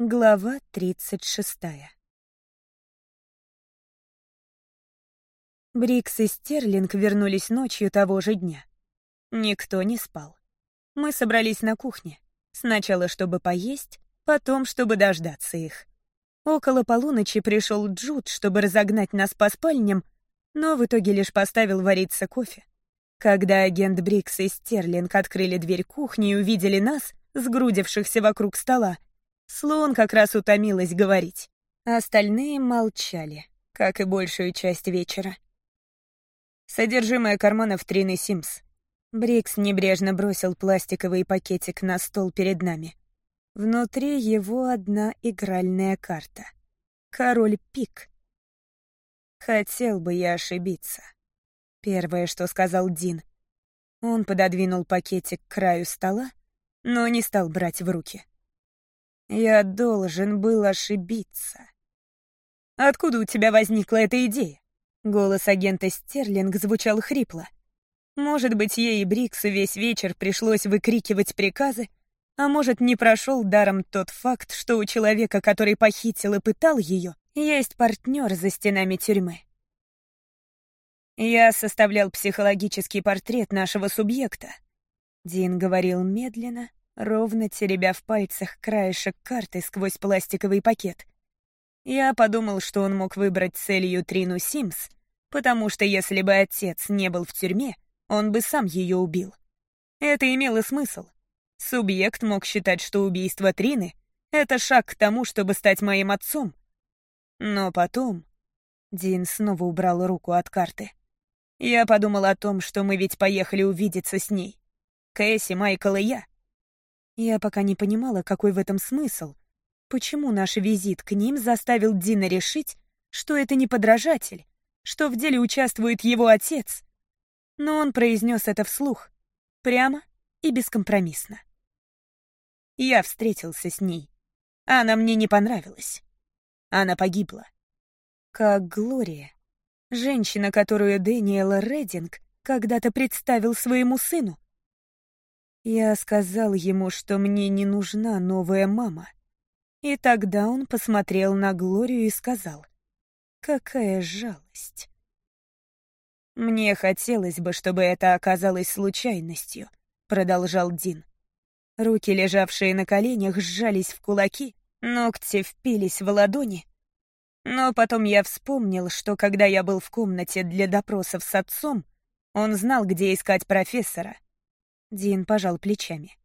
Глава 36. Брикс и Стерлинг вернулись ночью того же дня. Никто не спал. Мы собрались на кухне. Сначала, чтобы поесть, потом, чтобы дождаться их. Около полуночи пришел Джуд, чтобы разогнать нас по спальням, но в итоге лишь поставил вариться кофе. Когда агент Брикс и Стерлинг открыли дверь кухни и увидели нас, сгрудившихся вокруг стола, Слон как раз утомилась говорить. Остальные молчали, как и большую часть вечера. Содержимое карманов Трины Симс. Брикс небрежно бросил пластиковый пакетик на стол перед нами. Внутри его одна игральная карта. Король Пик. Хотел бы я ошибиться. Первое, что сказал Дин. Он пододвинул пакетик к краю стола, но не стал брать в руки. Я должен был ошибиться. Откуда у тебя возникла эта идея? Голос агента Стерлинг звучал хрипло. Может быть, ей и Бриксу весь вечер пришлось выкрикивать приказы, а может, не прошел даром тот факт, что у человека, который похитил и пытал ее, есть партнер за стенами тюрьмы. Я составлял психологический портрет нашего субъекта. Дин говорил медленно, ровно теребя в пальцах краешек карты сквозь пластиковый пакет. Я подумал, что он мог выбрать целью Трину Симс, потому что если бы отец не был в тюрьме, он бы сам ее убил. Это имело смысл. Субъект мог считать, что убийство Трины — это шаг к тому, чтобы стать моим отцом. Но потом... Дин снова убрал руку от карты. Я подумал о том, что мы ведь поехали увидеться с ней. Кэсси, Майкл и я. Я пока не понимала, какой в этом смысл. Почему наш визит к ним заставил Дина решить, что это не подражатель, что в деле участвует его отец. Но он произнес это вслух, прямо и бескомпромиссно. Я встретился с ней. Она мне не понравилась. Она погибла. Как Глория, женщина, которую Дэниел Рединг когда-то представил своему сыну. Я сказал ему, что мне не нужна новая мама. И тогда он посмотрел на Глорию и сказал, «Какая жалость». «Мне хотелось бы, чтобы это оказалось случайностью», — продолжал Дин. Руки, лежавшие на коленях, сжались в кулаки, ногти впились в ладони. Но потом я вспомнил, что когда я был в комнате для допросов с отцом, он знал, где искать профессора — Дин пожал плечами.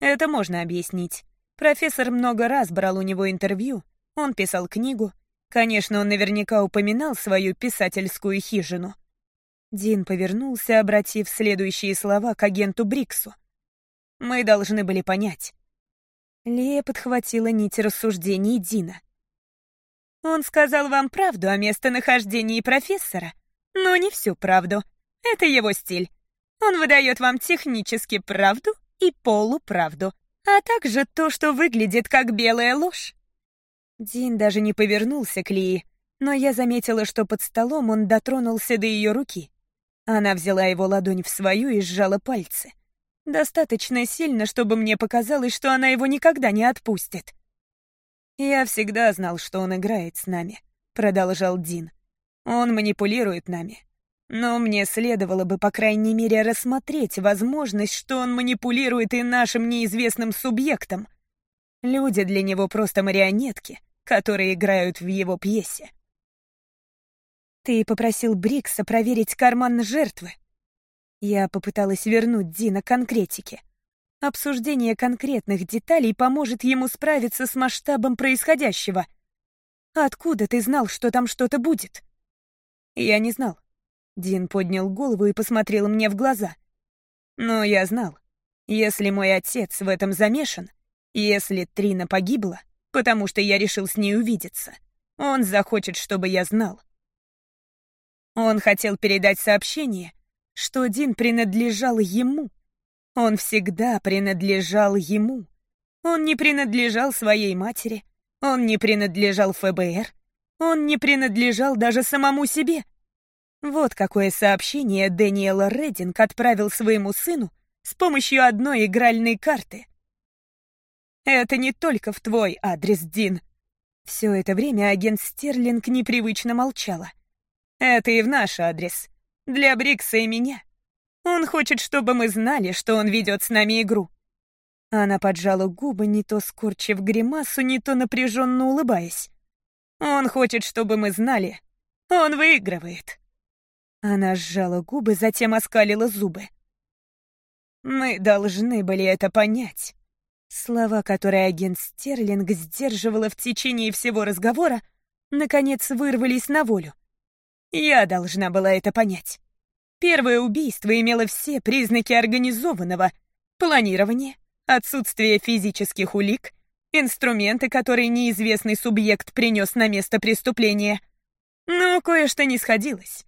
«Это можно объяснить. Профессор много раз брал у него интервью, он писал книгу. Конечно, он наверняка упоминал свою писательскую хижину». Дин повернулся, обратив следующие слова к агенту Бриксу. «Мы должны были понять». Лия подхватила нить рассуждений Дина. «Он сказал вам правду о местонахождении профессора, но не всю правду. Это его стиль. Он выдает вам технически правду и полуправду, а также то, что выглядит как белая ложь. Дин даже не повернулся к Лии, но я заметила, что под столом он дотронулся до ее руки. Она взяла его ладонь в свою и сжала пальцы. Достаточно сильно, чтобы мне показалось, что она его никогда не отпустит. «Я всегда знал, что он играет с нами», — продолжал Дин. «Он манипулирует нами. Но мне следовало бы, по крайней мере, рассмотреть возможность, что он манипулирует и нашим неизвестным субъектом. Люди для него просто марионетки, которые играют в его пьесе. Ты попросил Брикса проверить карман жертвы. Я попыталась вернуть Дина конкретике. Обсуждение конкретных деталей поможет ему справиться с масштабом происходящего. Откуда ты знал, что там что-то будет? Я не знал. Дин поднял голову и посмотрел мне в глаза. Но я знал, если мой отец в этом замешан, если Трина погибла, потому что я решил с ней увидеться, он захочет, чтобы я знал. Он хотел передать сообщение, что Дин принадлежал ему. Он всегда принадлежал ему. Он не принадлежал своей матери, он не принадлежал ФБР, он не принадлежал даже самому себе. Вот какое сообщение Дэниел Рединг отправил своему сыну с помощью одной игральной карты. Это не только в твой адрес, Дин. Все это время агент Стерлинг непривычно молчала. Это и в наш адрес. Для Брикса и меня. Он хочет, чтобы мы знали, что он ведет с нами игру. Она поджала губы, не то скорчив гримасу, не то напряженно улыбаясь. Он хочет, чтобы мы знали. Он выигрывает. Она сжала губы, затем оскалила зубы. Мы должны были это понять. Слова, которые агент Стерлинг сдерживала в течение всего разговора, наконец вырвались на волю. Я должна была это понять. Первое убийство имело все признаки организованного планирования, отсутствие физических улик, инструменты, которые неизвестный субъект принес на место преступления. Но кое-что не сходилось.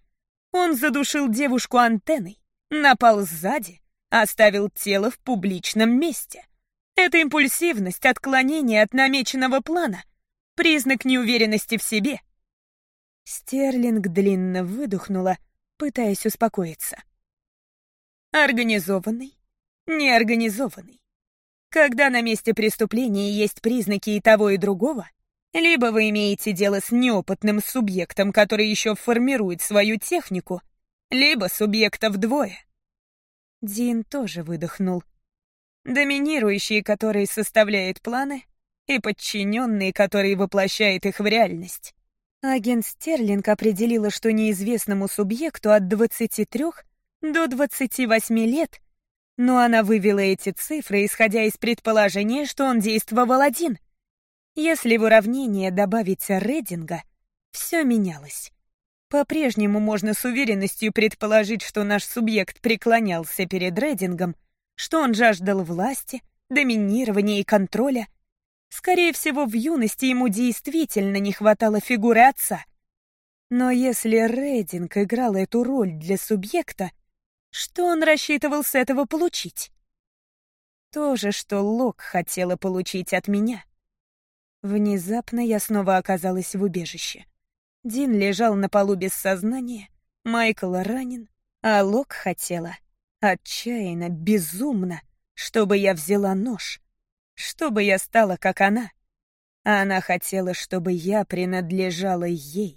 Он задушил девушку антенной, напал сзади, оставил тело в публичном месте. Это импульсивность, отклонение от намеченного плана, признак неуверенности в себе. Стерлинг длинно выдохнула, пытаясь успокоиться. Организованный, неорганизованный. Когда на месте преступления есть признаки и того, и другого, либо вы имеете дело с неопытным субъектом, который еще формирует свою технику, либо субъектов двое. Дин тоже выдохнул. Доминирующий, который составляет планы, и подчиненный, который воплощает их в реальность. Агент Стерлинг определила, что неизвестному субъекту от 23 до 28 лет, но она вывела эти цифры, исходя из предположения, что он действовал один. Если в уравнение добавить Рединга, все менялось. По-прежнему можно с уверенностью предположить, что наш субъект преклонялся перед Редингом, что он жаждал власти, доминирования и контроля, Скорее всего, в юности ему действительно не хватало фигуры отца. Но если Рейдинг играл эту роль для субъекта, что он рассчитывал с этого получить? То же, что Лок хотела получить от меня. Внезапно я снова оказалась в убежище. Дин лежал на полу без сознания, Майкл ранен, а Лок хотела, отчаянно, безумно, чтобы я взяла нож — чтобы я стала как она. Она хотела, чтобы я принадлежала ей.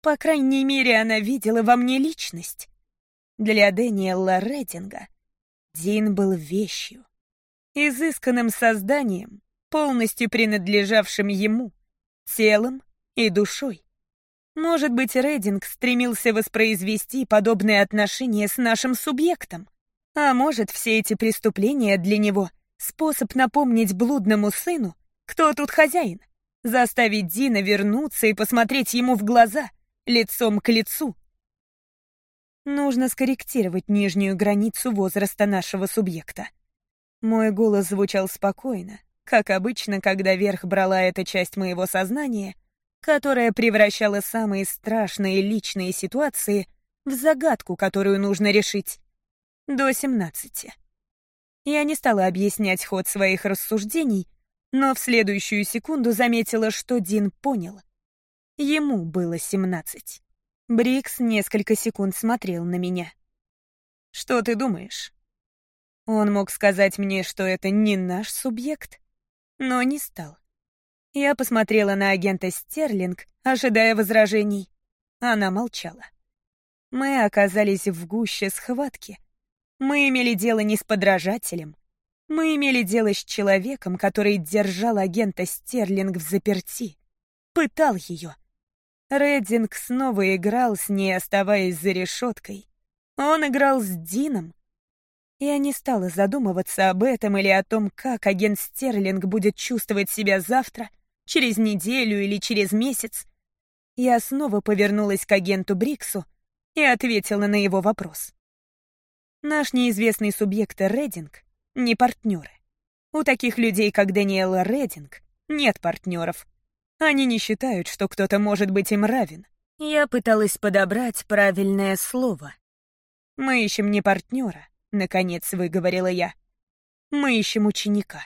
По крайней мере, она видела во мне личность. Для Дэниела Рединга Дин был вещью, изысканным созданием, полностью принадлежавшим ему, телом и душой. Может быть, Рединг стремился воспроизвести подобные отношения с нашим субъектом, а может, все эти преступления для него — Способ напомнить блудному сыну, кто тут хозяин. Заставить Дина вернуться и посмотреть ему в глаза, лицом к лицу. Нужно скорректировать нижнюю границу возраста нашего субъекта. Мой голос звучал спокойно, как обычно, когда верх брала эта часть моего сознания, которая превращала самые страшные личные ситуации в загадку, которую нужно решить. До семнадцати. Я не стала объяснять ход своих рассуждений, но в следующую секунду заметила, что Дин понял. Ему было семнадцать. Брикс несколько секунд смотрел на меня. «Что ты думаешь?» Он мог сказать мне, что это не наш субъект, но не стал. Я посмотрела на агента Стерлинг, ожидая возражений. Она молчала. Мы оказались в гуще схватки, мы имели дело не с подражателем. Мы имели дело с человеком, который держал агента Стерлинг в заперти. Пытал ее. Реддинг снова играл с ней, оставаясь за решеткой. Он играл с Дином. Я не стала задумываться об этом или о том, как агент Стерлинг будет чувствовать себя завтра, через неделю или через месяц. Я снова повернулась к агенту Бриксу и ответила на его вопрос. Наш неизвестный субъект Рединг — не партнеры. У таких людей, как Даниэла Рединг, нет партнеров. Они не считают, что кто-то может быть им равен. Я пыталась подобрать правильное слово. «Мы ищем не партнера», — наконец выговорила я. «Мы ищем ученика».